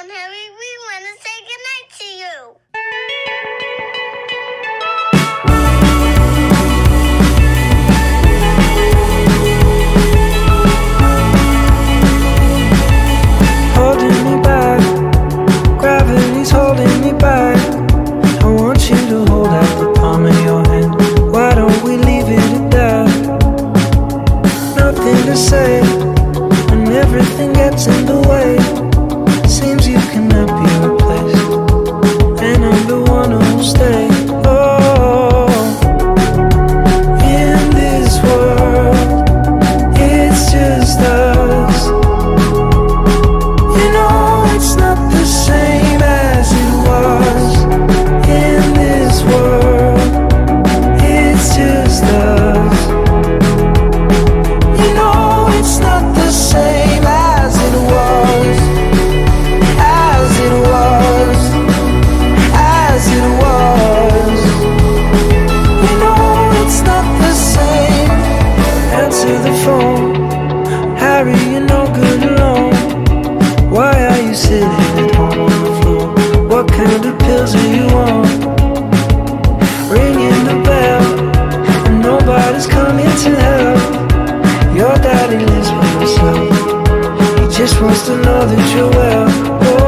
phone, Harry. We want to say goodnight to you. holding me back. Gravity's holding me back. I want you to hold out the palm of your hand. Why don't we leave it at that? Nothing to say when everything gets in the way. It's not the same. Answer the phone, Harry. You're no good alone. Why are you sitting at home on the floor? What kind of pills are you on? Ringing the bell, and nobody's coming to help. Your daddy lives by himself. He just wants to know that you're well.